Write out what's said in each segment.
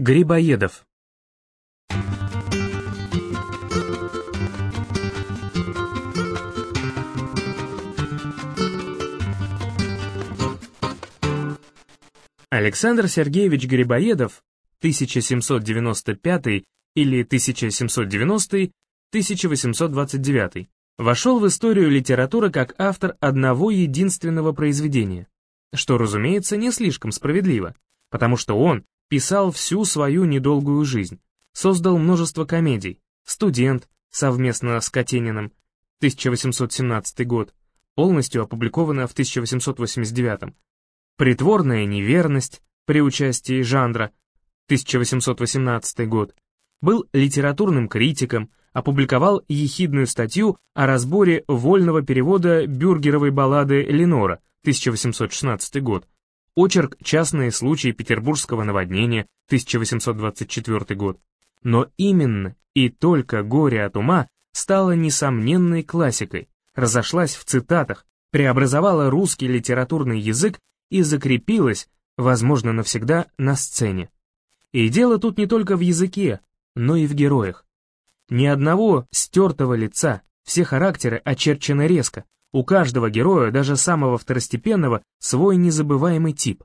Грибоедов. Александр Сергеевич Грибоедов 1795 или 1790-1829 вошел в историю литературы как автор одного единственного произведения, что, разумеется, не слишком справедливо, потому что он писал всю свою недолгую жизнь, создал множество комедий, «Студент» совместно с Катениным, 1817 год, полностью опубликовано в 1889, «Притворная неверность» при участии Жандра, 1818 год, был литературным критиком, опубликовал ехидную статью о разборе вольного перевода бюргеровой баллады «Ленора» 1816 год, очерк «Частные случаи петербургского наводнения» 1824 год. Но именно и только «Горе от ума» стало несомненной классикой, разошлась в цитатах, преобразовала русский литературный язык и закрепилась, возможно, навсегда на сцене. И дело тут не только в языке, но и в героях. Ни одного стертого лица, все характеры очерчены резко, у каждого героя, даже самого второстепенного, свой незабываемый тип.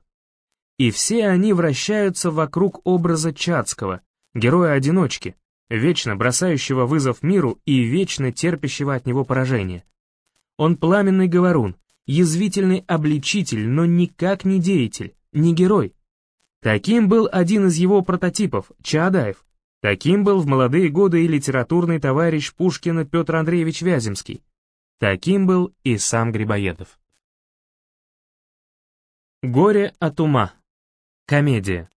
И все они вращаются вокруг образа Чацкого, героя-одиночки, вечно бросающего вызов миру и вечно терпящего от него поражение. Он пламенный говорун, язвительный обличитель, но никак не деятель, не герой. Таким был один из его прототипов, Чаадаев. Таким был в молодые годы и литературный товарищ Пушкина Петр Андреевич Вяземский. Таким был и сам Грибоедов. Горе от ума. Комедия.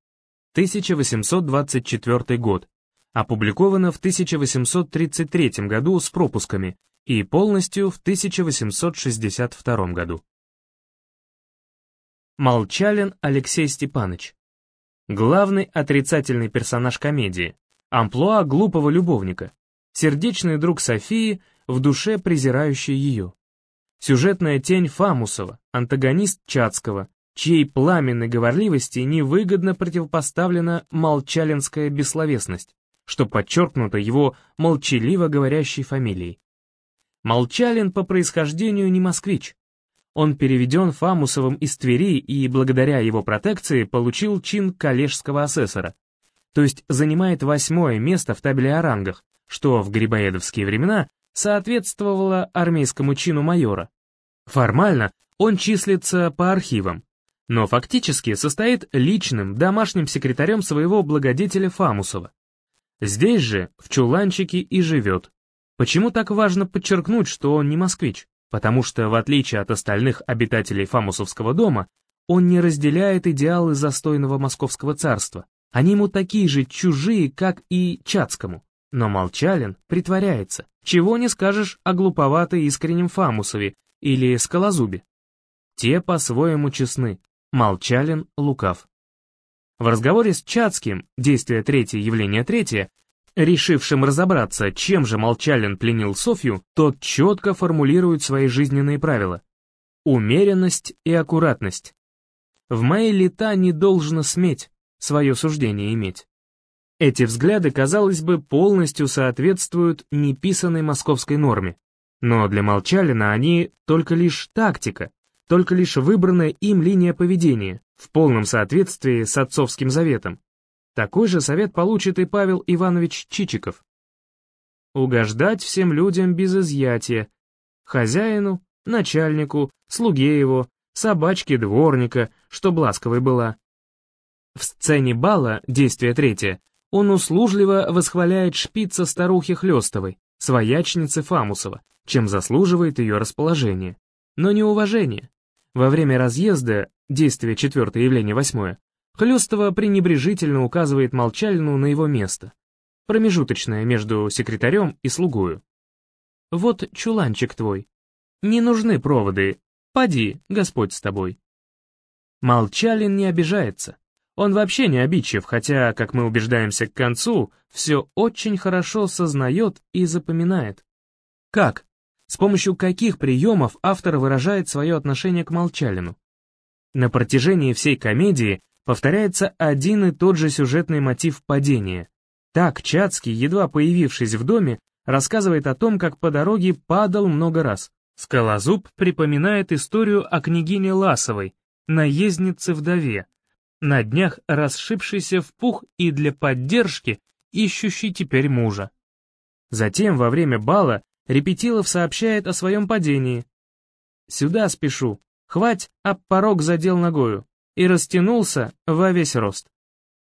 1824 год. Опубликовано в 1833 году с пропусками и полностью в 1862 году. Молчалин Алексей Степанович. Главный отрицательный персонаж комедии. Амплуа глупого любовника. Сердечный друг Софии, в душе презирающий ее. Сюжетная тень Фамусова, антагонист Чацкого, чьей пламенной говорливости невыгодно противопоставлена молчалинская бессловесность, что подчеркнуто его молчаливо говорящей фамилией. Молчалин по происхождению не москвич, он переведен Фамусовым из Твери и благодаря его протекции получил чин коллежского асессора, то есть занимает восьмое место в табле о рангах, что в грибоедовские времена соответствовало армейскому чину майора. Формально он числится по архивам, но фактически состоит личным домашним секретарем своего благодетеля Фамусова. Здесь же, в чуланчике, и живет. Почему так важно подчеркнуть, что он не москвич? потому что, в отличие от остальных обитателей Фамусовского дома, он не разделяет идеалы застойного московского царства. Они ему такие же чужие, как и Чацкому. Но Молчалин притворяется. Чего не скажешь о глуповатой искреннем Фамусове или Скалозубе. Те по-своему честны. Молчалин лукав. В разговоре с Чацким, действие третье, явление третье, решившим разобраться, чем же Молчалин пленил Софью, тот четко формулирует свои жизненные правила. Умеренность и аккуратность. В мои лета не должно сметь свое суждение иметь. Эти взгляды, казалось бы, полностью соответствуют неписанной московской норме. Но для Молчалина они только лишь тактика, только лишь выбранная им линия поведения, в полном соответствии с отцовским заветом. Такой же совет получит и Павел Иванович Чичиков. Угождать всем людям без изъятия. Хозяину, начальнику, слуге его, собачке дворника, что ласковой была. В сцене бала, действие третье, он услужливо восхваляет шпица старухи Хлестовой, своячницы Фамусова, чем заслуживает ее расположение. Но не уважение. Во время разъезда, действие четвертое, явление восьмое, Хлёстова пренебрежительно указывает Молчалину на его место, промежуточное между секретарем и слугою. «Вот чуланчик твой. Не нужны проводы. Поди, Господь с тобой». Молчалин не обижается. Он вообще не обидчив, хотя, как мы убеждаемся к концу, все очень хорошо сознает и запоминает. Как? С помощью каких приемов автор выражает свое отношение к Молчалину? На протяжении всей комедии повторяется один и тот же сюжетный мотив падения. Так Чацкий, едва появившись в доме, рассказывает о том, как по дороге падал много раз. Скалозуб припоминает историю о княгине Ласовой, наезднице-вдове, на днях расшибшейся в пух и для поддержки ищущей теперь мужа. Затем, во время бала, Репетилов сообщает о своем падении. «Сюда спешу, хвать, а порог задел ногою» и растянулся во весь рост.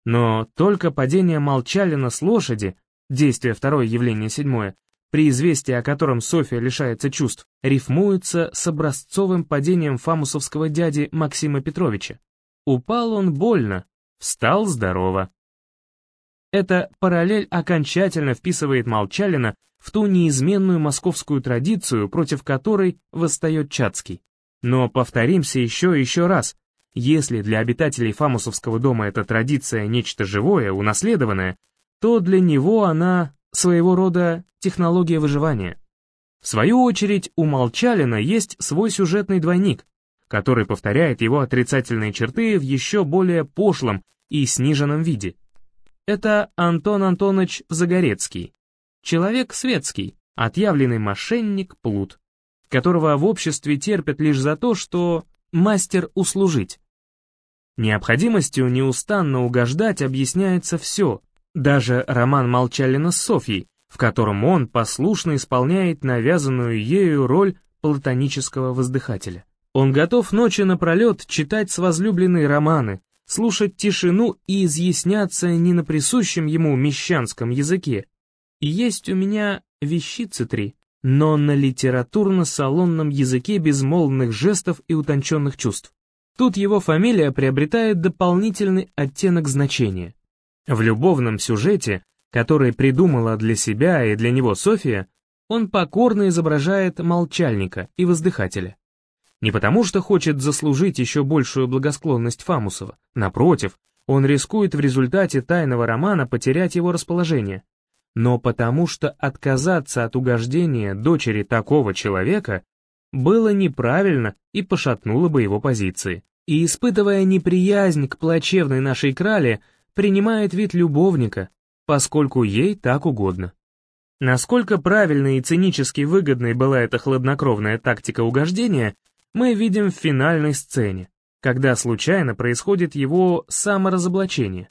Но только падение Молчалина с лошади, действие второе, явление седьмое, при известии о котором Софья лишается чувств, рифмуется с образцовым падением фамусовского дяди Максима Петровича. Упал он больно, встал здорово. Эта параллель окончательно вписывает Молчалина в ту неизменную московскую традицию, против которой восстает Чацкий. Но повторимся еще и еще раз. Если для обитателей Фамусовского дома эта традиция нечто живое, унаследованное, то для него она своего рода технология выживания. В свою очередь, у Молчалина есть свой сюжетный двойник, который повторяет его отрицательные черты в еще более пошлом и сниженном виде. Это Антон Антонович Загорецкий, человек светский, отъявленный мошенник, плут, которого в обществе терпят лишь за то, что мастер услужить. Необходимостью неустанно угождать объясняется все, даже роман Молчалина с Софьей, в котором он послушно исполняет навязанную ею роль платонического воздыхателя. Он готов ночи напролет читать с возлюбленной романы, слушать тишину и изъясняться не на присущем ему мещанском языке. И есть у меня вещицы три, но на литературно-салонном языке безмолвных жестов и утонченных чувств. Тут его фамилия приобретает дополнительный оттенок значения. В любовном сюжете, который придумала для себя и для него София, он покорно изображает молчальника и воздыхателя. Не потому что хочет заслужить еще большую благосклонность Фамусова, напротив, он рискует в результате тайного романа потерять его расположение, но потому что отказаться от угождения дочери такого человека было неправильно и пошатнуло бы его позиции. И испытывая неприязнь к плачевной нашей крале, принимает вид любовника, поскольку ей так угодно. Насколько правильной и цинически выгодной была эта хладнокровная тактика угождения, мы видим в финальной сцене, когда случайно происходит его саморазоблачение.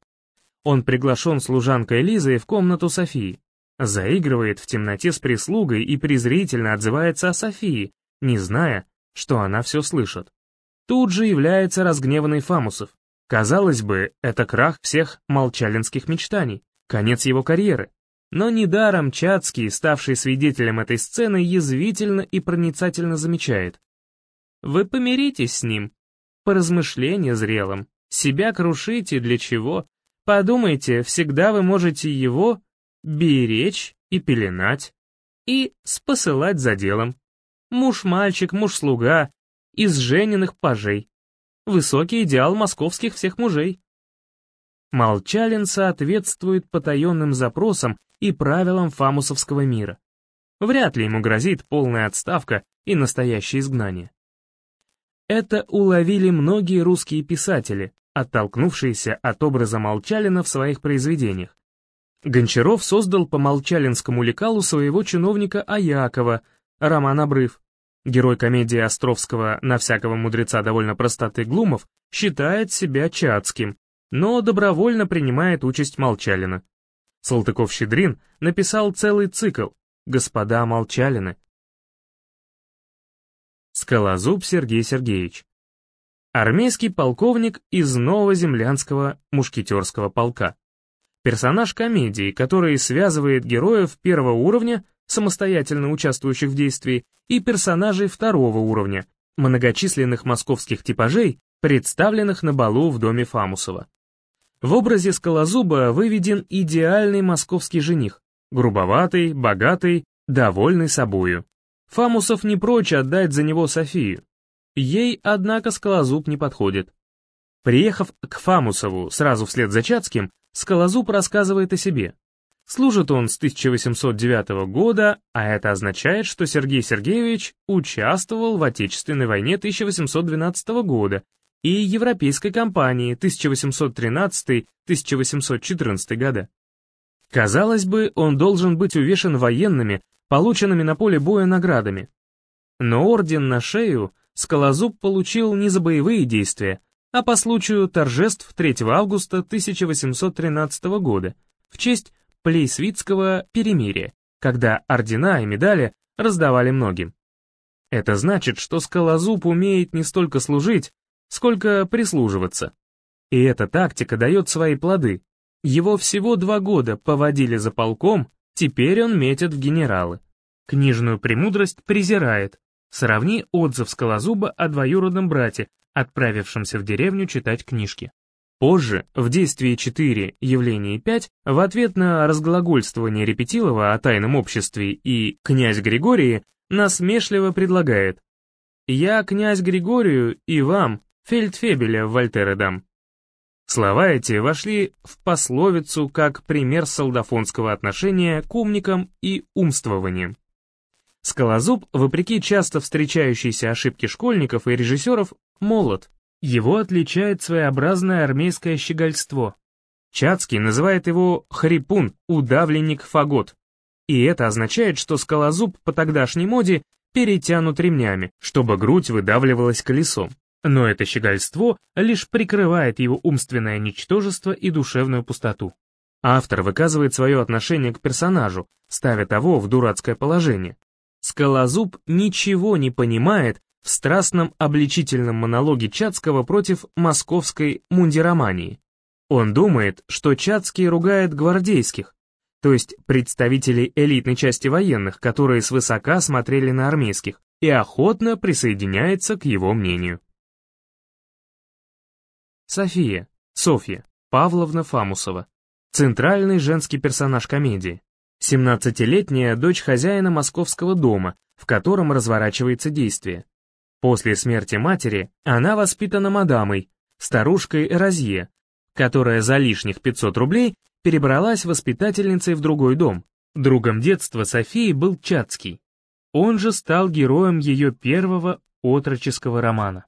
Он приглашен служанкой Лизой в комнату Софии, заигрывает в темноте с прислугой и презрительно отзывается о Софии, не зная, что она все слышит. Тут же является разгневанный Фамусов. Казалось бы, это крах всех молчалинских мечтаний, конец его карьеры. Но недаром Чацкий, ставший свидетелем этой сцены, язвительно и проницательно замечает. Вы помиритесь с ним. По размышлению зрелым. Себя крушите для чего? Подумайте, всегда вы можете его беречь и пеленать, и спосылать за делом. Муж-мальчик, муж-слуга, из жененных пажей. Высокий идеал московских всех мужей. Молчалин соответствует потаенным запросам и правилам фамусовского мира. Вряд ли ему грозит полная отставка и настоящее изгнание. Это уловили многие русские писатели, оттолкнувшиеся от образа Молчалина в своих произведениях. Гончаров создал по молчалинскому лекалу своего чиновника Аякова, Роман Обрыв. Герой комедии Островского «На всякого мудреца довольно простоты Глумов» считает себя чацким, но добровольно принимает участь Молчалина. Салтыков-Щедрин написал целый цикл «Господа Молчалины», Скалозуб Сергей Сергеевич. Армейский полковник из Новоземлянского мушкетерского полка. Персонаж комедии, который связывает героев первого уровня, самостоятельно участвующих в действии, и персонажей второго уровня, многочисленных московских типажей, представленных на балу в доме Фамусова. В образе Скалозуба выведен идеальный московский жених, грубоватый, богатый, довольный собою. Фамусов не прочь отдать за него Софию. Ей, однако, Скалозуб не подходит. Приехав к Фамусову сразу вслед за Чацким, Скалозуб рассказывает о себе. Служит он с 1809 года, а это означает, что Сергей Сергеевич участвовал в Отечественной войне 1812 года и европейской кампании 1813-1814 года. Казалось бы, он должен быть увешан военными, полученными на поле боя наградами. Но орден на шею Скалозуб получил не за боевые действия, а по случаю торжеств 3 августа 1813 года в честь Плейсвитского перемирия, когда ордена и медали раздавали многим. Это значит, что Скалозуб умеет не столько служить, сколько прислуживаться. И эта тактика дает свои плоды. Его всего два года поводили за полком, теперь он метит в генералы. Книжную премудрость презирает. Сравни отзыв Скалозуба о двоюродном брате, отправившемся в деревню читать книжки. Позже, в действии 4, явлении 5, в ответ на разглагольствование Репетилова о тайном обществе и «князь Григории» насмешливо предлагает «Я князь Григорию и вам, фельдфебеля Вольтера дам». Слова эти вошли в пословицу как пример солдафонского отношения к умникам и умствованиям. Скалозуб, вопреки часто встречающейся ошибке школьников и режиссеров, молод. Его отличает своеобразное армейское щегольство. Чацкий называет его «хрипун», «удавленник фагот». И это означает, что скалозуб по тогдашней моде перетянут ремнями, чтобы грудь выдавливалась колесом. Но это щегольство лишь прикрывает его умственное ничтожество и душевную пустоту. Автор выказывает свое отношение к персонажу, ставя того в дурацкое положение. Скалозуб ничего не понимает в страстном обличительном монологе Чацкого против московской мундиромании. Он думает, что Чацкий ругает гвардейских, то есть представителей элитной части военных, которые свысока смотрели на армейских, и охотно присоединяется к его мнению. София, Софья, Павловна Фамусова. Центральный женский персонаж комедии. 17-летняя дочь хозяина московского дома, в котором разворачивается действие. После смерти матери она воспитана мадамой, старушкой Розье, которая за лишних 500 рублей перебралась воспитательницей в другой дом. Другом детства Софии был Чацкий. Он же стал героем ее первого отроческого романа.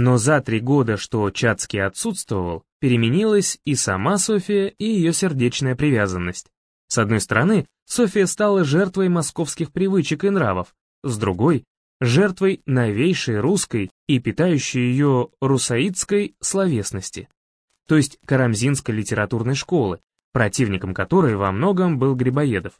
Но за три года, что Чацкий отсутствовал, переменилась и сама София, и ее сердечная привязанность. С одной стороны, София стала жертвой московских привычек и нравов, с другой — жертвой новейшей русской и питающей ее русаидской словесности, то есть карамзинской литературной школы, противником которой во многом был Грибоедов.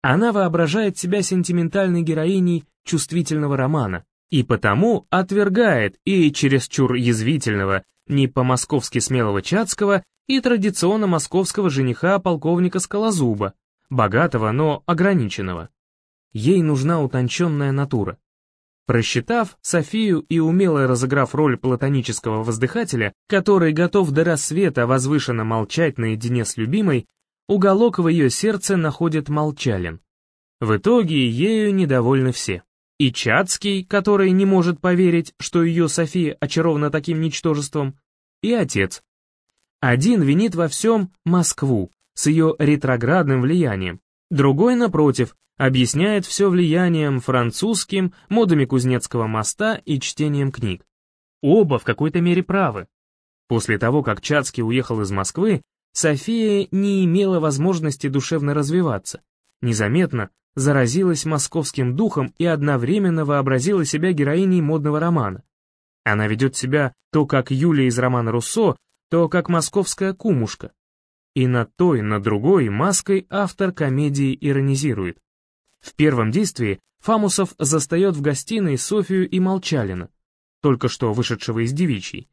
Она воображает себя сентиментальной героиней чувствительного романа, и потому отвергает и чересчур язвительного, не по-московски смелого Чацкого, и традиционно московского жениха полковника Скалозуба, богатого, но ограниченного. Ей нужна утонченная натура. Просчитав Софию и умело разыграв роль платонического воздыхателя, который готов до рассвета возвышенно молчать наедине с любимой, уголок в ее сердце находит молчалин. В итоге ею недовольны все и Чацкий, который не может поверить, что ее София очарована таким ничтожеством, и отец. Один винит во всем Москву с ее ретроградным влиянием, другой, напротив, объясняет все влиянием французским, модами Кузнецкого моста и чтением книг. Оба в какой-то мере правы. После того, как Чацкий уехал из Москвы, София не имела возможности душевно развиваться. Незаметно, заразилась московским духом и одновременно вообразила себя героиней модного романа. Она ведет себя то как Юлия из романа Руссо, то как московская кумушка. И на той, на другой маской автор комедии иронизирует. В первом действии Фамусов застает в гостиной Софию и Молчалина, только что вышедшего из девичьей.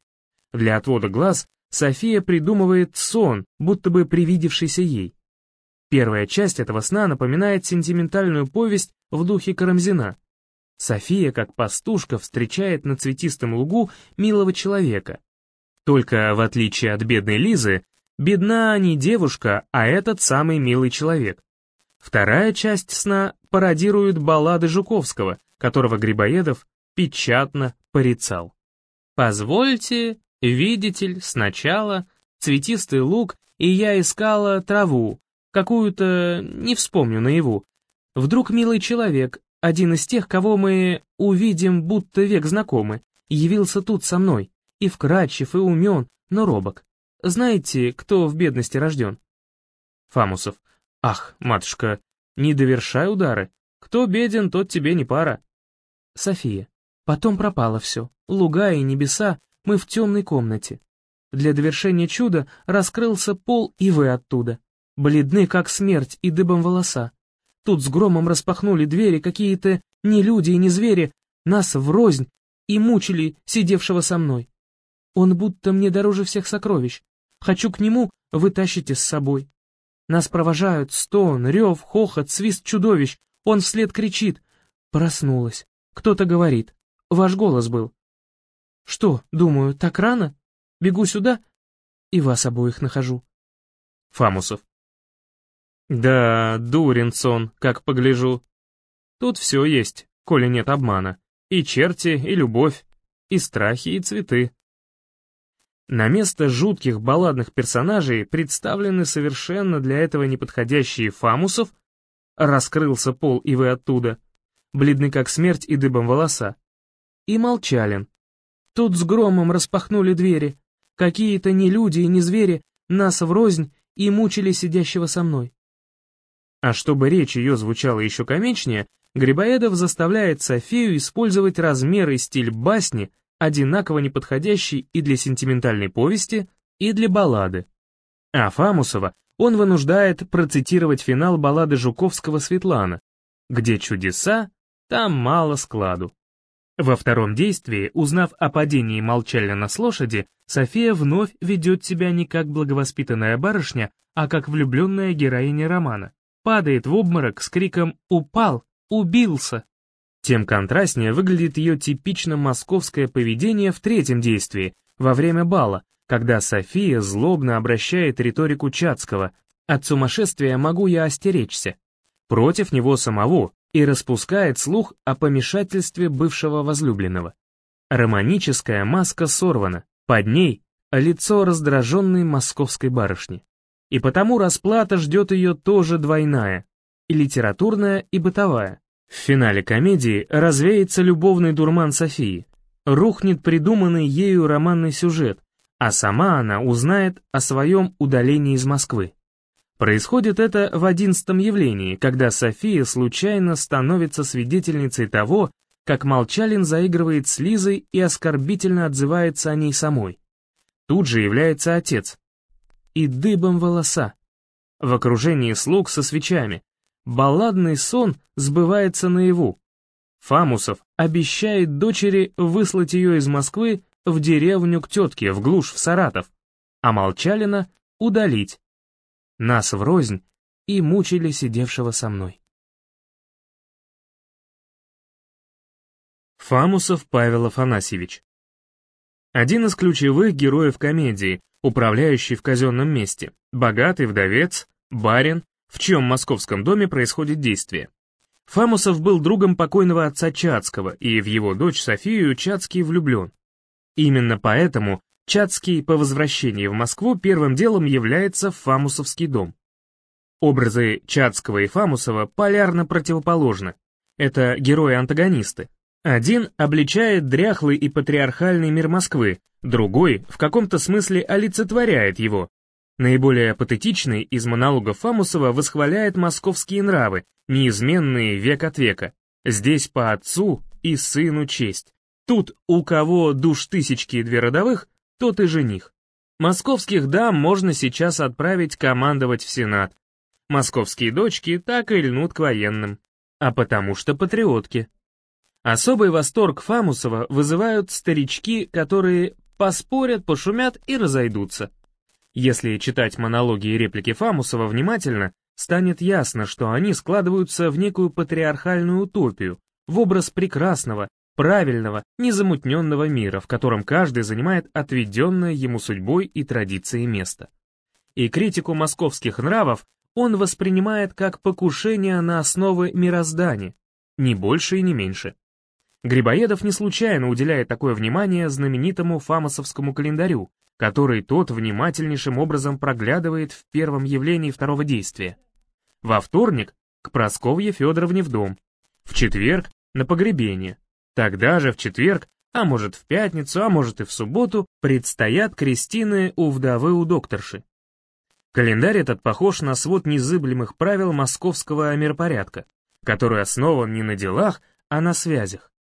Для отвода глаз София придумывает сон, будто бы привидевшийся ей. Первая часть этого сна напоминает сентиментальную повесть в духе Карамзина. София, как пастушка, встречает на цветистом лугу милого человека. Только, в отличие от бедной Лизы, бедна не девушка, а этот самый милый человек. Вторая часть сна пародирует баллады Жуковского, которого Грибоедов печатно порицал. «Позвольте, видитель, сначала цветистый луг, и я искала траву, какую-то, не вспомню наяву. Вдруг милый человек, один из тех, кого мы увидим, будто век знакомы, явился тут со мной, и вкрадчив, и умен, но робок. Знаете, кто в бедности рожден? Фамусов. Ах, матушка, не довершай удары. Кто беден, тот тебе не пара. София. Потом пропало все. Луга и небеса, мы в темной комнате. Для довершения чуда раскрылся пол, и вы оттуда. Бледны, как смерть, и дыбом волоса. Тут с громом распахнули двери какие-то не люди и не звери, нас врознь, и мучили сидевшего со мной. Он будто мне дороже всех сокровищ. Хочу к нему, вы тащите с собой. Нас провожают стон, рев, хохот, свист чудовищ. Он вслед кричит. Проснулась. Кто-то говорит. Ваш голос был. Что, думаю, так рано? Бегу сюда и вас обоих нахожу. Фамусов. Да, дурен сон, как погляжу. Тут все есть, коли нет обмана. И черти, и любовь, и страхи, и цветы. На место жутких балладных персонажей представлены совершенно для этого неподходящие Фамусов, раскрылся пол и вы оттуда, бледны как смерть и дыбом волоса, и Молчалин. Тут с громом распахнули двери, какие-то не люди и не звери нас врознь и мучили сидящего со мной. А чтобы речь ее звучала еще комичнее, Грибоедов заставляет Софию использовать размер и стиль басни, одинаково неподходящий и для сентиментальной повести, и для баллады. А Фамусова он вынуждает процитировать финал баллады Жуковского «Светлана», где чудеса, там мало складу. Во втором действии, узнав о падении Молчалина с лошади, София вновь ведет себя не как благовоспитанная барышня, а как влюбленная героиня романа падает в обморок с криком «Упал! Убился!». Тем контрастнее выглядит ее типично московское поведение в третьем действии, во время бала, когда София злобно обращает риторику Чацкого «От сумасшествия могу я остеречься» против него самого и распускает слух о помешательстве бывшего возлюбленного. Романическая маска сорвана, под ней лицо раздраженной московской барышни. И потому расплата ждет ее тоже двойная, и литературная, и бытовая. В финале комедии развеется любовный дурман Софии, рухнет придуманный ею романный сюжет, а сама она узнает о своем удалении из Москвы. Происходит это в одиннадцатом явлении, когда София случайно становится свидетельницей того, как Молчалин заигрывает с Лизой и оскорбительно отзывается о ней самой. Тут же является отец, и дыбом волоса. В окружении слуг со свечами. Балладный сон сбывается наяву. Фамусов обещает дочери выслать ее из Москвы в деревню к тетке, в глушь, в Саратов, а Молчалина удалить. Нас врознь и мучили сидевшего со мной. Фамусов Павел Афанасьевич Один из ключевых героев комедии, управляющий в казенном месте, богатый вдовец, барин, в чьем московском доме происходит действие. Фамусов был другом покойного отца Чацкого, и в его дочь Софию Чацкий влюблен. Именно поэтому Чацкий по возвращении в Москву первым делом является Фамусовский дом. Образы Чацкого и Фамусова полярно противоположны. Это герои-антагонисты. Один обличает дряхлый и патриархальный мир Москвы, другой в каком-то смысле олицетворяет его. Наиболее патетичный из монологов Фамусова восхваляет московские нравы, неизменные век от века. Здесь по отцу и сыну честь. Тут у кого душ тысячки и две родовых, тот и жених. Московских дам можно сейчас отправить командовать в Сенат. Московские дочки так и льнут к военным. А потому что патриотки. Особый восторг Фамусова вызывают старички, которые поспорят, пошумят и разойдутся. Если читать монологи и реплики Фамусова внимательно, станет ясно, что они складываются в некую патриархальную утопию, в образ прекрасного, правильного, незамутненного мира, в котором каждый занимает отведенное ему судьбой и традицией место. И критику московских нравов он воспринимает как покушение на основы мироздания, ни больше и не меньше. Грибоедов не случайно уделяет такое внимание знаменитому фамосовскому календарю, который тот внимательнейшим образом проглядывает в первом явлении второго действия. Во вторник — к Просковье Федоровне в дом, в четверг — на погребение, тогда же в четверг а может в пятницу, а может и в субботу, предстоят крестины у вдовы у докторши. Календарь этот похож на свод незыблемых правил московского миропорядка, который основан не на делах, а на связях.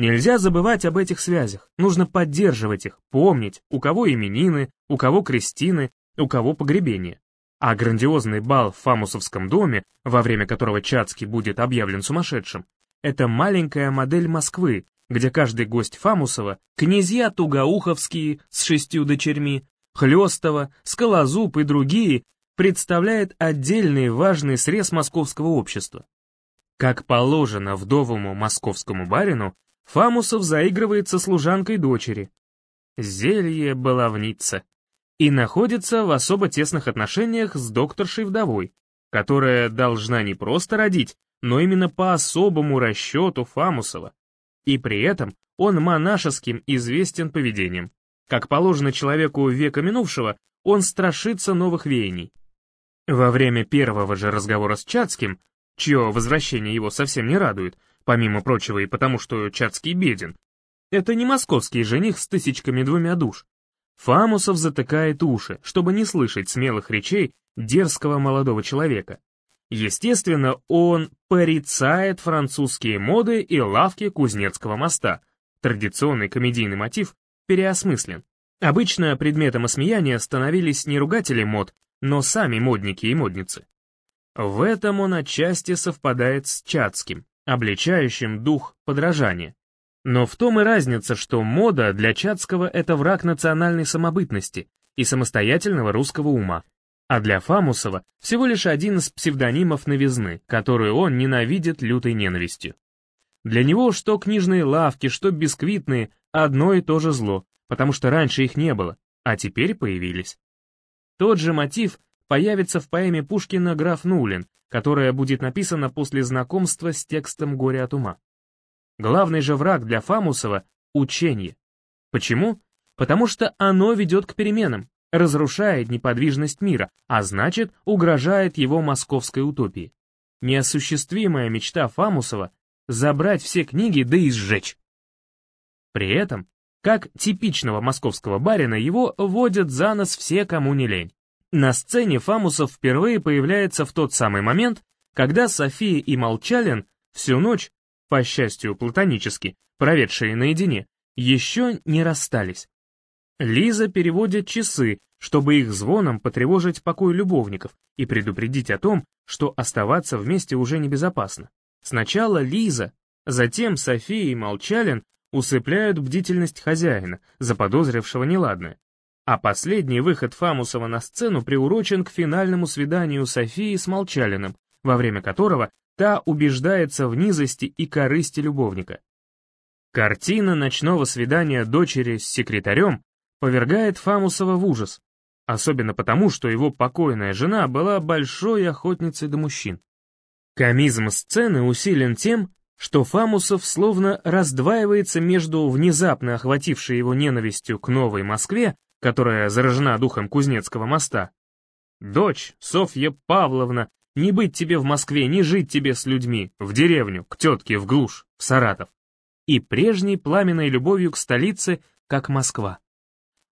Нельзя забывать об этих связях, нужно поддерживать их, помнить, у кого именины, у кого крестины, у кого погребение. А грандиозный бал в Фамусовском доме, во время которого Чацкий будет объявлен сумасшедшим, это маленькая модель Москвы, где каждый гость Фамусова, князья Тугоуховские с шестью дочерьми, Хлестова, Скалозуб и другие, представляет отдельный важный срез московского общества. Как положено вдовому московскому барину, Фамусов заигрывает со служанкой дочери. Зелье баловница. И находится в особо тесных отношениях с докторшей-вдовой, которая должна не просто родить, но именно по особому расчету Фамусова. И при этом он монашеским известен поведением. Как положено человеку века минувшего, он страшится новых веяний. Во время первого же разговора с Чацким, чье возвращение его совсем не радует, помимо прочего и потому, что Чацкий беден, это не московский жених с тысячками двумя душ. Фамусов затыкает уши, чтобы не слышать смелых речей дерзкого молодого человека. Естественно, он порицает французские моды и лавки Кузнецкого моста. Традиционный комедийный мотив переосмыслен. Обычно предметом осмеяния становились не ругатели мод, но сами модники и модницы. В этом он отчасти совпадает с Чацким, обличающим дух подражания. Но в том и разница, что мода для Чацкого — это враг национальной самобытности и самостоятельного русского ума, а для Фамусова всего лишь один из псевдонимов новизны, которую он ненавидит лютой ненавистью. Для него что книжные лавки, что бисквитные — одно и то же зло, потому что раньше их не было, а теперь появились. Тот же мотив появится в поэме Пушкина «Граф Нулин», которая будет написана после знакомства с текстом «Горе от ума». Главный же враг для Фамусова — учение. Почему? Потому что оно ведет к переменам, разрушает неподвижность мира, а значит, угрожает его московской утопии. Неосуществимая мечта Фамусова — забрать все книги да и сжечь. При этом, как типичного московского барина, его водят за нос все, кому не лень. На сцене Фамусов впервые появляется в тот самый момент, когда София и Молчалин всю ночь, по счастью платонически, проведшие наедине, еще не расстались. Лиза переводит часы, чтобы их звоном потревожить покой любовников и предупредить о том, что оставаться вместе уже небезопасно. Сначала Лиза, затем София и Молчалин усыпляют бдительность хозяина, заподозрившего неладное. А последний выход Фамусова на сцену приурочен к финальному свиданию Софии с Молчалиным, во время которого та убеждается в низости и корысти любовника. Картина ночного свидания дочери с секретарем повергает Фамусова в ужас, особенно потому, что его покойная жена была большой охотницей до мужчин. Комизм сцены усилен тем, что Фамусов словно раздваивается между внезапно охватившей его ненавистью к новой Москве, которая заражена духом Кузнецкого моста. «Дочь, Софья Павловна, не быть тебе в Москве, не жить тебе с людьми, в деревню, к тетке, в глушь, в Саратов». И прежней пламенной любовью к столице, как Москва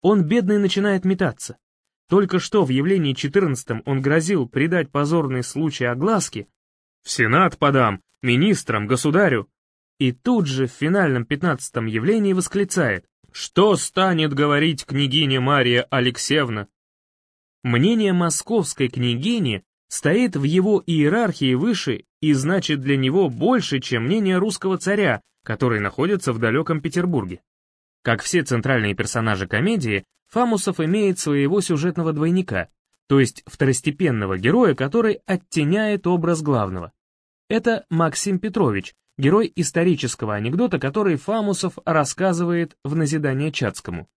он, бедный, начинает метаться. Только что в явлении 14 он грозил придать позорный случай огласке «В Сенат подам, министрам, государю!» И тут же в финальном 15 явлении восклицает «Что станет говорить княгиня Мария Алексеевна?» Мнение московской княгини стоит в его иерархии выше и значит для него больше, чем мнение русского царя, который находится в далеком Петербурге. Как все центральные персонажи комедии, Фамусов имеет своего сюжетного двойника, то есть второстепенного героя, который оттеняет образ главного. Это Максим Петрович, герой исторического анекдота, который Фамусов рассказывает в назидание Чацкому.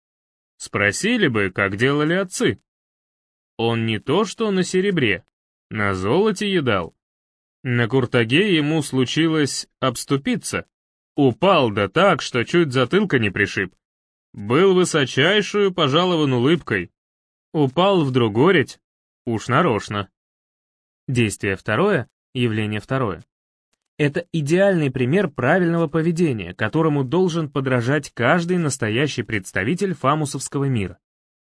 Спросили бы, как делали отцы. Он не то что на серебре, на золоте едал. На куртаге ему случилось обступиться, Упал да так, что чуть затылка не пришиб. Был высочайшую пожалован улыбкой. Упал вдруг гореть, уж нарочно. Действие второе, явление второе. Это идеальный пример правильного поведения, которому должен подражать каждый настоящий представитель фамусовского мира.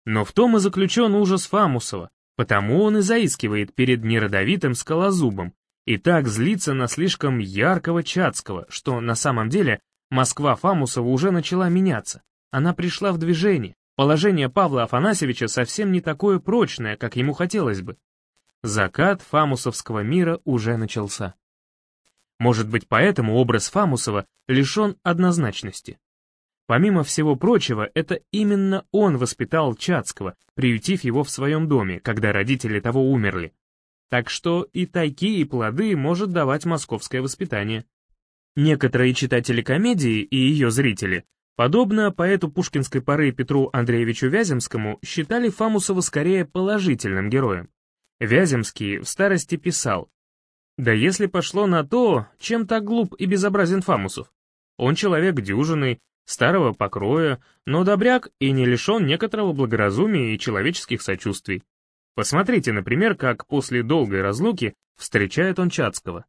Но в том и заключен ужас Фамусова, потому он и заискивает перед неродовитым скалозубом, и так злится на слишком яркого Чацкого, что на самом деле Москва Фамусова уже начала меняться. Она пришла в движение. Положение Павла Афанасьевича совсем не такое прочное, как ему хотелось бы. Закат фамусовского мира уже начался. Может быть, поэтому образ Фамусова лишен однозначности. Помимо всего прочего, это именно он воспитал Чацкого, приютив его в своем доме, когда родители того умерли. Так что и тайки, и плоды может давать московское воспитание. Некоторые читатели комедии и ее зрители, подобно поэту пушкинской поры Петру Андреевичу Вяземскому, считали Фамусова скорее положительным героем. Вяземский в старости писал, «Да если пошло на то, чем так глуп и безобразен Фамусов? Он человек дюжинный, старого покроя, но добряк и не лишен некоторого благоразумия и человеческих сочувствий. Посмотрите, например, как после долгой разлуки встречает он Чацкого.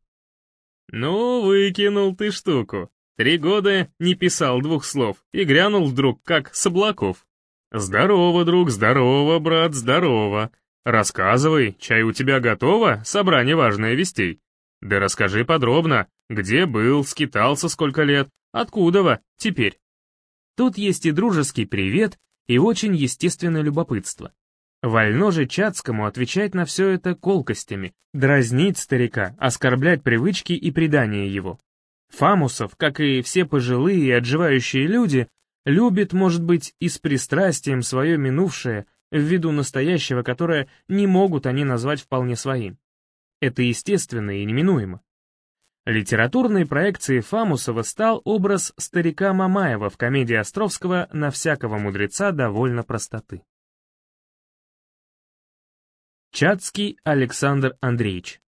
«Ну, выкинул ты штуку. Три года не писал двух слов и грянул вдруг, как с облаков. Здорово, друг, здорово, брат, здорово. Рассказывай, чай у тебя готово, собрание важное вестей. Да расскажи подробно, где был, скитался сколько лет, откуда во, теперь. Тут есть и дружеский привет, и очень естественное любопытство. Вольно же Чацкому отвечать на все это колкостями, дразнить старика, оскорблять привычки и предания его. Фамусов, как и все пожилые и отживающие люди, любит, может быть, и с пристрастием свое минувшее, в виду настоящего, которое не могут они назвать вполне своим. Это естественно и неминуемо. Литературной проекцией Фамусова стал образ старика Мамаева в комедии Островского «На всякого мудреца довольно простоты». Чацкий Александр Андреевич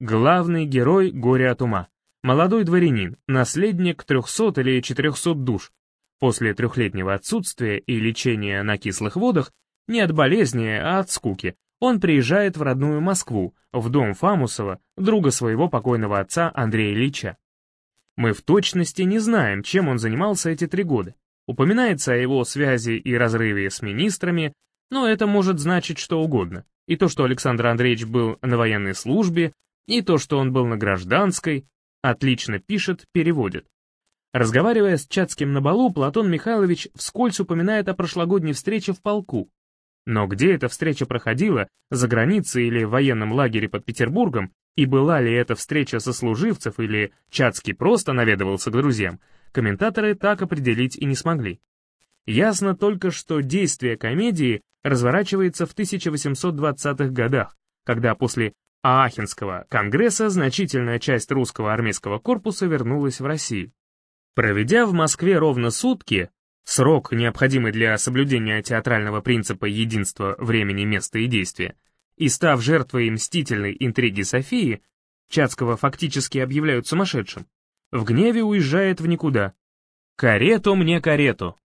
Главный герой «Горе от ума». Молодой дворянин, наследник 300 или 400 душ. После трехлетнего отсутствия и лечения на кислых водах, не от болезни, а от скуки, он приезжает в родную Москву, в дом Фамусова, друга своего покойного отца Андрея Ильича. Мы в точности не знаем, чем он занимался эти три года. Упоминается о его связи и разрыве с министрами, но это может значить что угодно. И то, что Александр Андреевич был на военной службе, и то, что он был на гражданской, отлично пишет, переводит. Разговаривая с Чацким на балу, Платон Михайлович вскользь упоминает о прошлогодней встрече в полку, но где эта встреча проходила, за границей или в военном лагере под Петербургом, и была ли эта встреча сослуживцев или Чацкий просто наведывался к друзьям, комментаторы так определить и не смогли. Ясно только, что действие комедии разворачивается в 1820-х годах, когда после Аахенского конгресса значительная часть русского армейского корпуса вернулась в Россию. Проведя в Москве ровно сутки, Срок, необходимый для соблюдения театрального принципа единства времени, места и действия, и став жертвой мстительной интриги Софии, Чацкого фактически объявляют сумасшедшим, в гневе уезжает в никуда. «Карету мне карету!»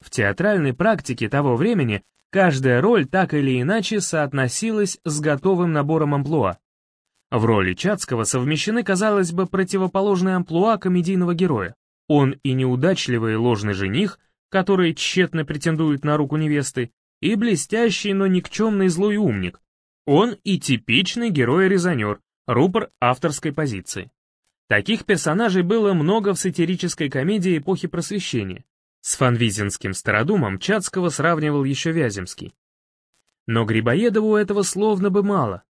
В театральной практике того времени каждая роль так или иначе соотносилась с готовым набором амплуа. В роли Чацкого совмещены, казалось бы, противоположные амплуа комедийного героя. Он и неудачливый ложный жених — который тщетно претендует на руку невесты, и блестящий, но никчемный злой умник. Он и типичный герой-резонер, рупор авторской позиции. Таких персонажей было много в сатирической комедии эпохи Просвещения. С фанвизинским стародумом Чацкого сравнивал еще Вяземский. Но Грибоедову этого словно бы мало.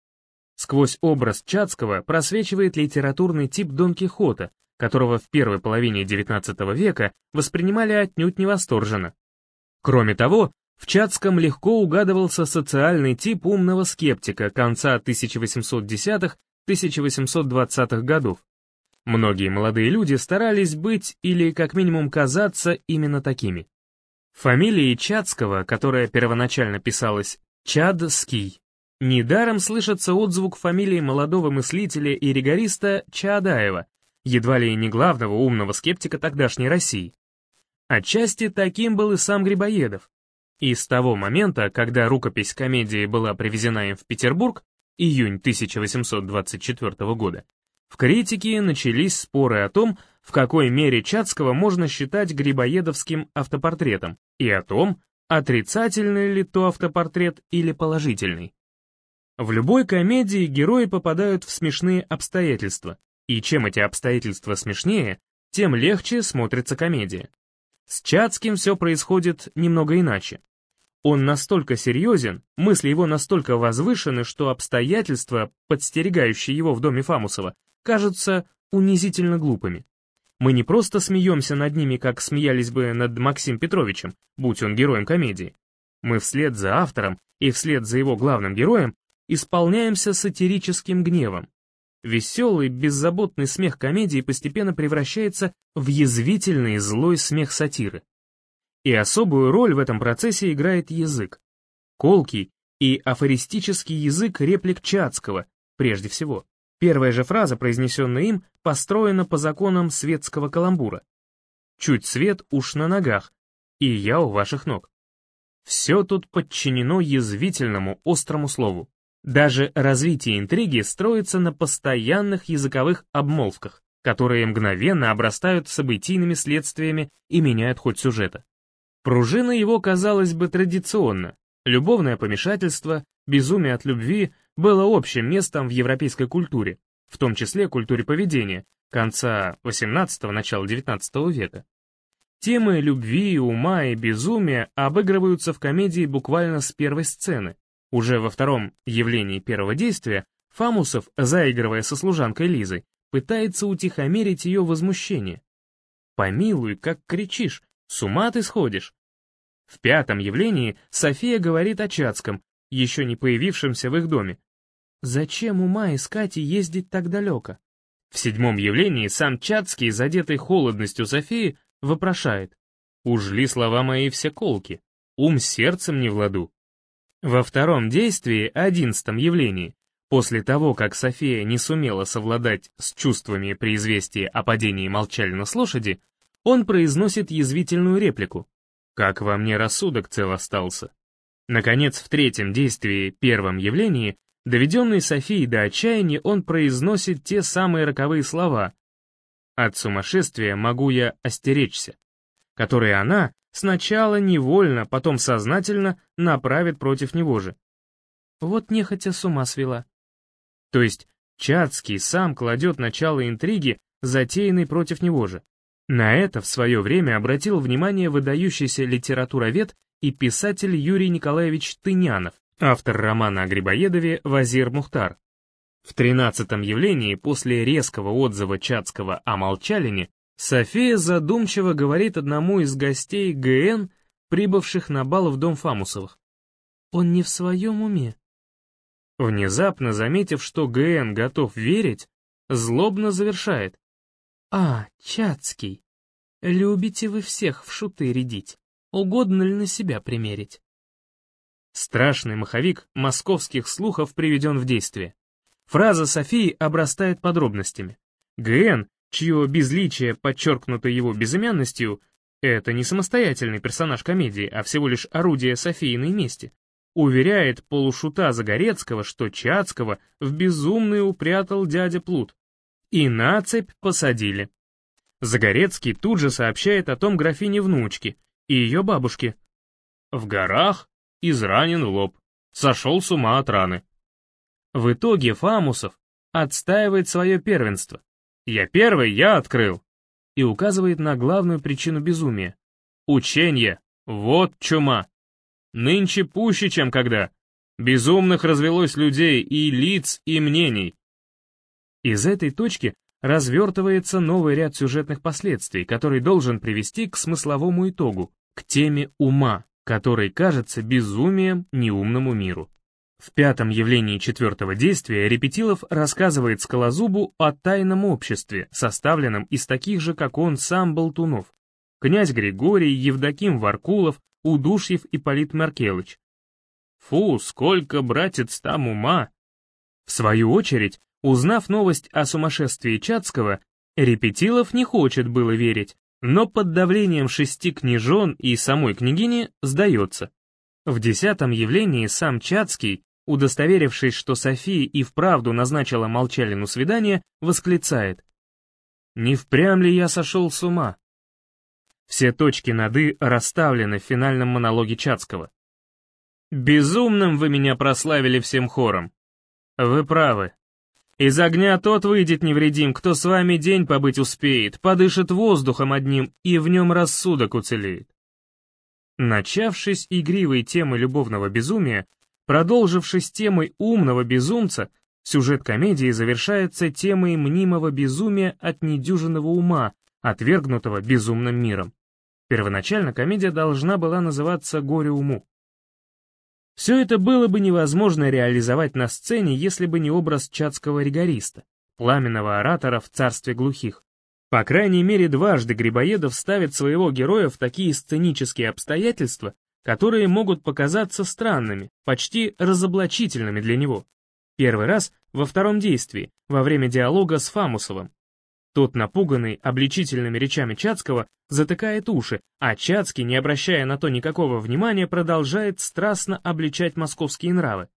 Сквозь образ Чацкого просвечивает литературный тип Дон Кихота, которого в первой половине XIX века воспринимали отнюдь невосторженно. Кроме того, в Чацком легко угадывался социальный тип умного скептика конца 1810-1820-х годов. Многие молодые люди старались быть или как минимум казаться именно такими. Фамилии Чацкого, которая первоначально писалась Чадский, недаром слышится отзвук фамилии молодого мыслителя и ригориста Чаадаева, едва ли не главного умного скептика тогдашней России. Отчасти таким был и сам Грибоедов. И с того момента, когда рукопись комедии была привезена им в Петербург, июнь 1824 года, В критике начались споры о том, в какой мере Чацкого можно считать грибоедовским автопортретом, и о том, отрицательный ли то автопортрет или положительный. В любой комедии герои попадают в смешные обстоятельства, и чем эти обстоятельства смешнее, тем легче смотрится комедия. С Чацким все происходит немного иначе. Он настолько серьезен, мысли его настолько возвышены, что обстоятельства, подстерегающие его в доме Фамусова, кажутся унизительно глупыми. Мы не просто смеемся над ними, как смеялись бы над Максим Петровичем, будь он героем комедии. Мы вслед за автором и вслед за его главным героем исполняемся сатирическим гневом. Веселый, беззаботный смех комедии постепенно превращается в язвительный злой смех сатиры. И особую роль в этом процессе играет язык. Колкий и афористический язык реплик Чацкого, прежде всего. Первая же фраза, произнесенная им, построена по законам светского каламбура. «Чуть свет уж на ногах, и я у ваших ног». Все тут подчинено язвительному, острому слову. Даже развитие интриги строится на постоянных языковых обмолвках, которые мгновенно обрастают событийными следствиями и меняют ход сюжета. Пружина его, казалось бы, традиционна. Любовное помешательство, безумие от любви было общим местом в европейской культуре, в том числе культуре поведения, конца XVIII – начала XIX века. Темы любви, ума и безумия обыгрываются в комедии буквально с первой сцены. Уже во втором явлении первого действия Фамусов, заигрывая со служанкой Лизой, пытается утихомирить ее возмущение. «Помилуй, как кричишь, с ума ты сходишь!» В пятом явлении София говорит о Чацком, еще не появившемся в их доме, Зачем ума искать и ездить так далеко? В седьмом явлении сам Чацкий, задетый холодностью Софии, вопрошает. «Уж ли слова мои все колки? Ум сердцем не владу». Во втором действии, одиннадцатом явлении, после того, как София не сумела совладать с чувствами при известии о падении Молчалина с лошади, он произносит язвительную реплику. «Как во мне рассудок цел остался?» Наконец, в третьем действии, первом явлении, Доведенный Софией до отчаяния, он произносит те самые роковые слова «От сумасшествия могу я остеречься», которые она сначала невольно, потом сознательно направит против него же. Вот нехотя с ума свела. То есть Чацкий сам кладет начало интриги, затеянной против него же. На это в свое время обратил внимание выдающийся литературовед и писатель Юрий Николаевич Тынянов, Автор романа о Грибоедове Вазир Мухтар. В тринадцатом явлении после резкого отзыва Чацкого о Молчалине София задумчиво говорит одному из гостей ГН, прибывших на бал в дом Фамусовых. «Он не в своем уме». Внезапно заметив, что ГН готов верить, злобно завершает. «А, Чацкий, любите вы всех в шуты рядить, угодно ли на себя примерить?» Страшный маховик московских слухов приведен в действие. Фраза Софии обрастает подробностями. ГН, чье безличие подчеркнуто его безымянностью, это не самостоятельный персонаж комедии, а всего лишь орудие Софийной мести, уверяет полушута Загорецкого, что Чацкого в безумный упрятал дядя Плут. И на цепь посадили. Загорецкий тут же сообщает о том графине внучке и ее бабушке. В горах изранен лоб, сошел с ума от раны. В итоге Фамусов отстаивает свое первенство. «Я первый, я открыл!» и указывает на главную причину безумия. Учение, вот чума. Нынче пуще, чем когда. Безумных развелось людей и лиц, и мнений. Из этой точки развертывается новый ряд сюжетных последствий, который должен привести к смысловому итогу, к теме ума который кажется безумием неумному миру. В пятом явлении четвертого действия Репетилов рассказывает Скалозубу о тайном обществе, составленном из таких же, как он сам, болтунов. Князь Григорий, Евдоким Варкулов, Удушьев и Полит Маркелыч. Фу, сколько, братец, там ума! В свою очередь, узнав новость о сумасшествии Чацкого, Репетилов не хочет было верить, но под давлением шести княжон и самой княгини сдается. В десятом явлении сам Чацкий, удостоверившись, что София и вправду назначила Молчалину свидание, восклицает. «Не впрямь ли я сошел с ума?» Все точки над «и» расставлены в финальном монологе Чацкого. «Безумным вы меня прославили всем хором». Вы правы. Из огня тот выйдет невредим, кто с вами день побыть успеет, подышит воздухом одним, и в нем рассудок уцелеет. Начавшись игривой темой любовного безумия, продолжившись темой умного безумца, сюжет комедии завершается темой мнимого безумия от недюжинного ума, отвергнутого безумным миром. Первоначально комедия должна была называться «Горе уму». Все это было бы невозможно реализовать на сцене, если бы не образ чатского ригориста, пламенного оратора в царстве глухих. По крайней мере, дважды Грибоедов ставит своего героя в такие сценические обстоятельства, которые могут показаться странными, почти разоблачительными для него. Первый раз во втором действии, во время диалога с Фамусовым. Тот, напуганный обличительными речами Чацкого, затыкает уши, а Чацкий, не обращая на то никакого внимания, продолжает страстно обличать московские нравы.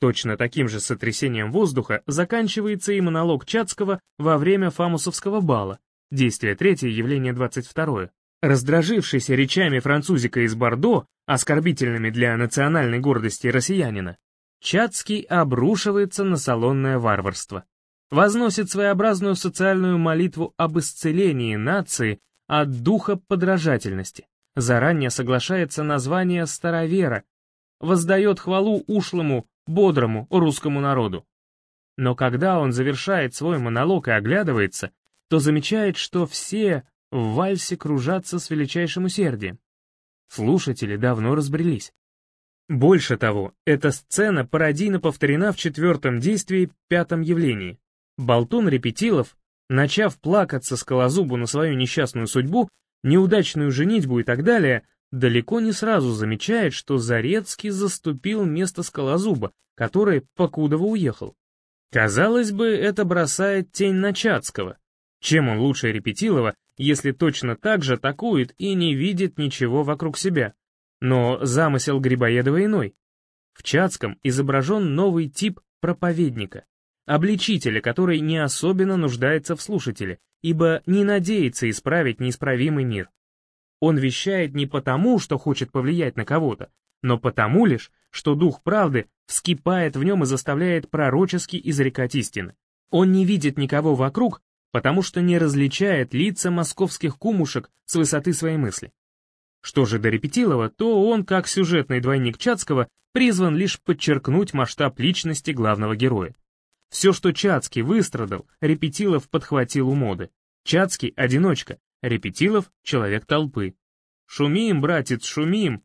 Точно таким же сотрясением воздуха заканчивается и монолог Чацкого во время фамусовского бала, действие третье, явление двадцать второе. Раздражившийся речами французика из Бордо, оскорбительными для национальной гордости россиянина, Чацкий обрушивается на салонное варварство. Возносит своеобразную социальную молитву об исцелении нации от духа подражательности, заранее соглашается на звание старовера, воздает хвалу ушлому бодрому русскому народу. Но когда он завершает свой монолог и оглядывается, то замечает, что все в вальсе кружатся с величайшим усердием. Слушатели давно разбрелись. Больше того, эта сцена пародийно повторена в четвертом действии, пятом явлении. Болтун Репетилов, начав плакаться скалозубу на свою несчастную судьбу, неудачную женитьбу и так далее, далеко не сразу замечает, что Зарецкий заступил место Скалозуба, который покудово уехал. Казалось бы, это бросает тень на Чацкого. Чем он лучше Репетилова, если точно так же атакует и не видит ничего вокруг себя? Но замысел Грибоедова иной. В Чацком изображен новый тип проповедника, обличителя, который не особенно нуждается в слушателе, ибо не надеется исправить неисправимый мир. Он вещает не потому, что хочет повлиять на кого-то, но потому лишь, что дух правды вскипает в нем и заставляет пророчески изрекать истины. Он не видит никого вокруг, потому что не различает лица московских кумушек с высоты своей мысли. Что же до Репетилова, то он, как сюжетный двойник Чацкого, призван лишь подчеркнуть масштаб личности главного героя. Все, что Чацкий выстрадал, Репетилов подхватил у моды. Чацкий — одиночка, Репетилов — человек толпы. Шумим, братец, шумим.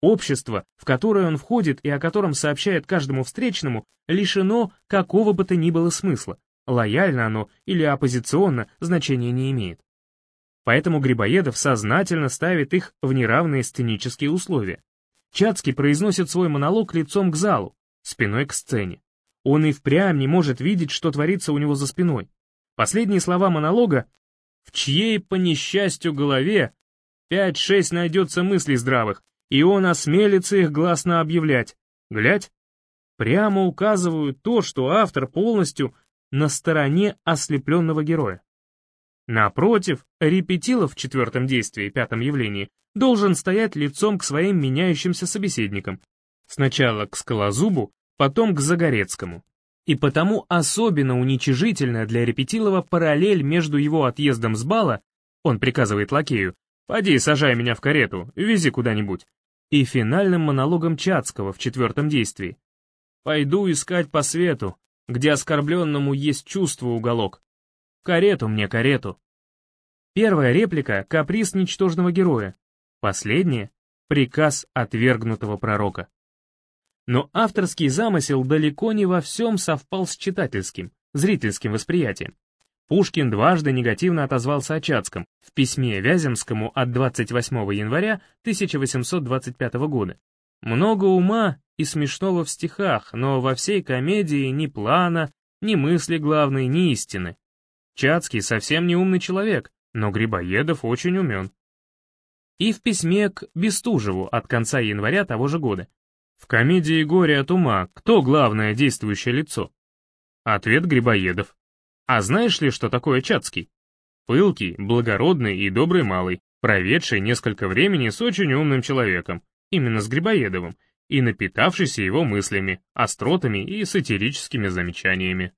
Общество, в которое он входит и о котором сообщает каждому встречному, лишено какого бы то ни было смысла. Лояльно оно или оппозиционно значения не имеет. Поэтому Грибоедов сознательно ставит их в неравные сценические условия. Чацкий произносит свой монолог лицом к залу, спиной к сцене. Он и впрямь не может видеть, что творится у него за спиной. Последние слова монолога в чьей, по несчастью, голове пять-шесть найдется мыслей здравых, и он осмелится их гласно объявлять. Глядь, прямо указывают то, что автор полностью на стороне ослепленного героя. Напротив, Репетилов в четвертом действии, пятом явлении, должен стоять лицом к своим меняющимся собеседникам. Сначала к Скалозубу, потом к Загорецкому. И потому особенно уничижительная для Репетилова параллель между его отъездом с бала, он приказывает лакею, «Поди, сажай меня в карету, вези куда-нибудь», и финальным монологом Чацкого в четвертом действии. «Пойду искать по свету, где оскорбленному есть чувство уголок. Карету мне, карету». Первая реплика — каприз ничтожного героя. Последняя — приказ отвергнутого пророка. Но авторский замысел далеко не во всем совпал с читательским, зрительским восприятием. Пушкин дважды негативно отозвался о Чацком в письме Вяземскому от 28 января 1825 года. Много ума и смешного в стихах, но во всей комедии ни плана, ни мысли главной, ни истины. Чацкий совсем не умный человек, но Грибоедов очень умен. И в письме к Бестужеву от конца января того же года. В комедии «Горе от ума» кто главное действующее лицо? Ответ Грибоедов. А знаешь ли, что такое Чацкий? Пылкий, благородный и добрый малый, проведший несколько времени с очень умным человеком, именно с Грибоедовым, и напитавшийся его мыслями, остротами и сатирическими замечаниями.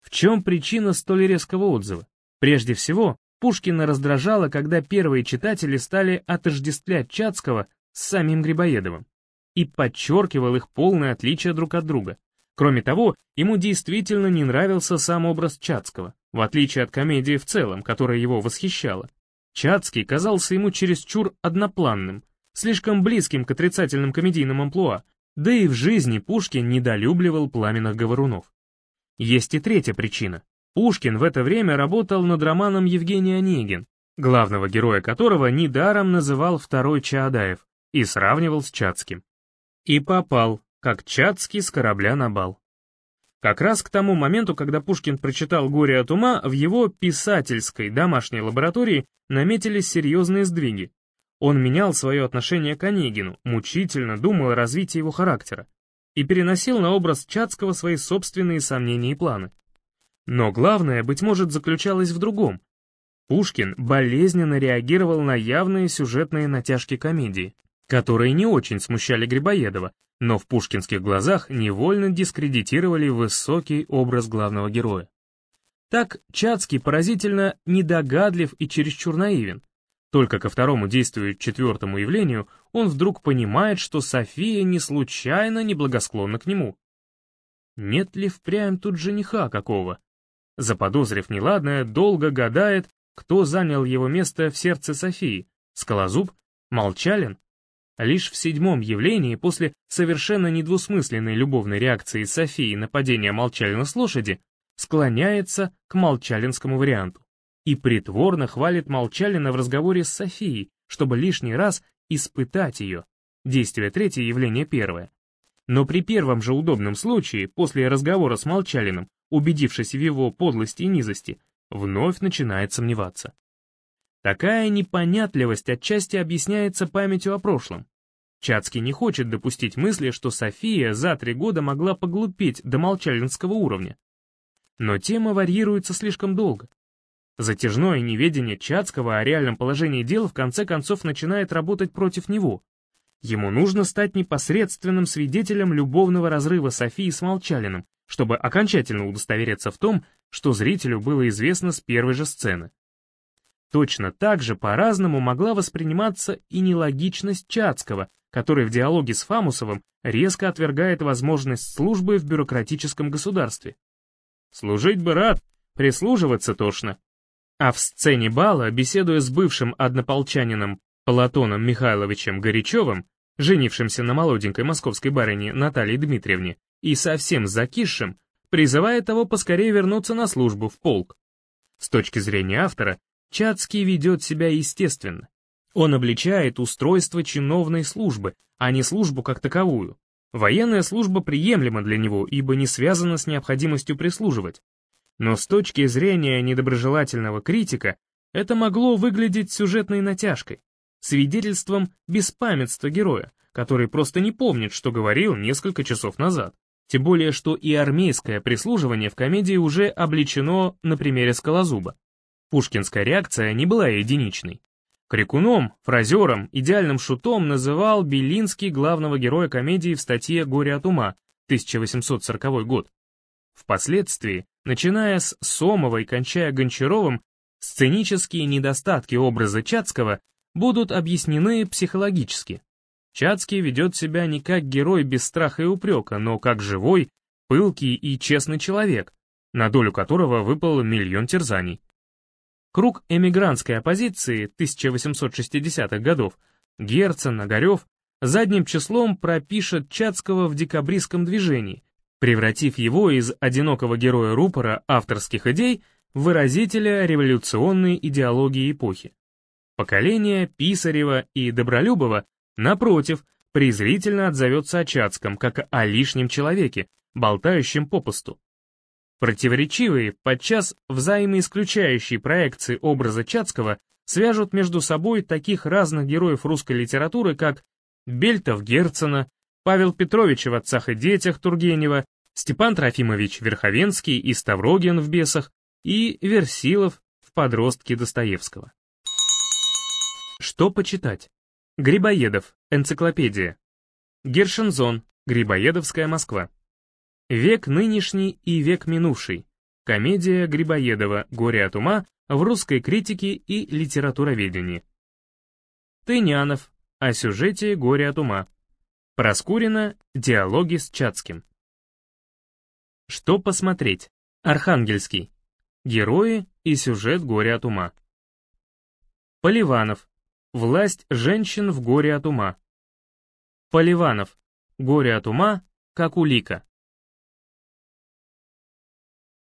В чем причина столь резкого отзыва? Прежде всего, Пушкина раздражало, когда первые читатели стали отождествлять Чацкого с самим Грибоедовым и подчеркивал их полное отличие друг от друга. Кроме того, ему действительно не нравился сам образ Чацкого, в отличие от комедии в целом, которая его восхищала. Чацкий казался ему чересчур однопланным, слишком близким к отрицательным комедийным амплуа, да и в жизни Пушкин недолюбливал пламенных говорунов. Есть и третья причина. Пушкин в это время работал над романом Евгений Онегин, главного героя которого недаром называл второй Чаадаев и сравнивал с Чацким. И попал, как Чацкий с корабля на бал. Как раз к тому моменту, когда Пушкин прочитал «Горе от ума», в его писательской домашней лаборатории наметились серьезные сдвиги. Он менял свое отношение к Онегину, мучительно думал о развитии его характера и переносил на образ Чацкого свои собственные сомнения и планы. Но главное, быть может, заключалось в другом. Пушкин болезненно реагировал на явные сюжетные натяжки комедии, которые не очень смущали Грибоедова, но в пушкинских глазах невольно дискредитировали высокий образ главного героя. Так Чацкий поразительно недогадлив и чересчур наивен. Только ко второму действию четвертому явлению он вдруг понимает, что София не случайно неблагосклонна к нему. Нет ли впрямь тут жениха какого? Заподозрив неладное, долго гадает, кто занял его место в сердце Софии, Скалозуб, Молчалин Лишь в седьмом явлении, после совершенно недвусмысленной любовной реакции Софии на падение Молчалина с лошади, склоняется к молчалинскому варианту и притворно хвалит Молчалина в разговоре с Софией, чтобы лишний раз испытать ее. Действие третье, явление первое. Но при первом же удобном случае, после разговора с Молчалиным, убедившись в его подлости и низости, вновь начинает сомневаться. Такая непонятливость отчасти объясняется памятью о прошлом. Чацкий не хочет допустить мысли, что София за три года могла поглупеть до молчалинского уровня. Но тема варьируется слишком долго. Затяжное неведение Чацкого о реальном положении дел в конце концов начинает работать против него. Ему нужно стать непосредственным свидетелем любовного разрыва Софии с Молчалиным, чтобы окончательно удостовериться в том, что зрителю было известно с первой же сцены. Точно так же по-разному могла восприниматься и нелогичность Чацкого, который в диалоге с Фамусовым резко отвергает возможность службы в бюрократическом государстве. «Служить бы рад, прислуживаться тошно». А в сцене бала, беседуя с бывшим однополчанином Платоном Михайловичем Горячевым, женившимся на молоденькой московской барыне Наталье Дмитриевне, и совсем закисшим, призывает его поскорее вернуться на службу в полк. С точки зрения автора, Чацкий ведет себя естественно. Он обличает устройство чиновной службы, а не службу как таковую. Военная служба приемлема для него, ибо не связана с необходимостью прислуживать. Но с точки зрения недоброжелательного критика, это могло выглядеть сюжетной натяжкой, свидетельством беспамятства героя, который просто не помнит, что говорил несколько часов назад. Тем более, что и армейское прислуживание в комедии уже обличено на примере Скалозуба. Пушкинская реакция не была единичной. Крикуном, фразером, идеальным шутом называл Белинский главного героя комедии в статье «Горе от ума» 1840 год. Впоследствии, начиная с Сомова и кончая Гончаровым, сценические недостатки образа Чацкого будут объяснены психологически. Чацкий ведет себя не как герой без страха и упрека, но как живой, пылкий и честный человек, на долю которого выпал миллион терзаний. Круг эмигрантской оппозиции 1860-х годов, Герцен, Огарев, задним числом пропишет Чацкого в декабристском движении, превратив его из одинокого героя рупора авторских идей в выразителя революционной идеологии эпохи. Поколение Писарева и Добролюбова, напротив, презрительно отзовется о Чацком как о лишнем человеке, болтающем попусту. Противоречивые, подчас взаимоисключающие проекции образа Чацкого свяжут между собой таких разных героев русской литературы, как Бельтов Герцена, Павел Петрович в «Отцах и детях» Тургенева, Степан Трофимович Верховенский и Ставрогин в «Бесах» и Версилов в «Подростке Достоевского». Что почитать? Грибоедов, энциклопедия. Гершензон, Грибоедовская Москва. Век нынешний и век минувший. Комедия Грибоедова «Горе от ума» в русской критике и литературоведении. Тынянов о сюжете «Горе от ума». Проскурина «Диалоги с Чацким». Что посмотреть? Архангельский. Герои и сюжет «Горе от ума». Поливанов. Власть женщин в горе от ума. Поливанов. Горе от ума, как улика.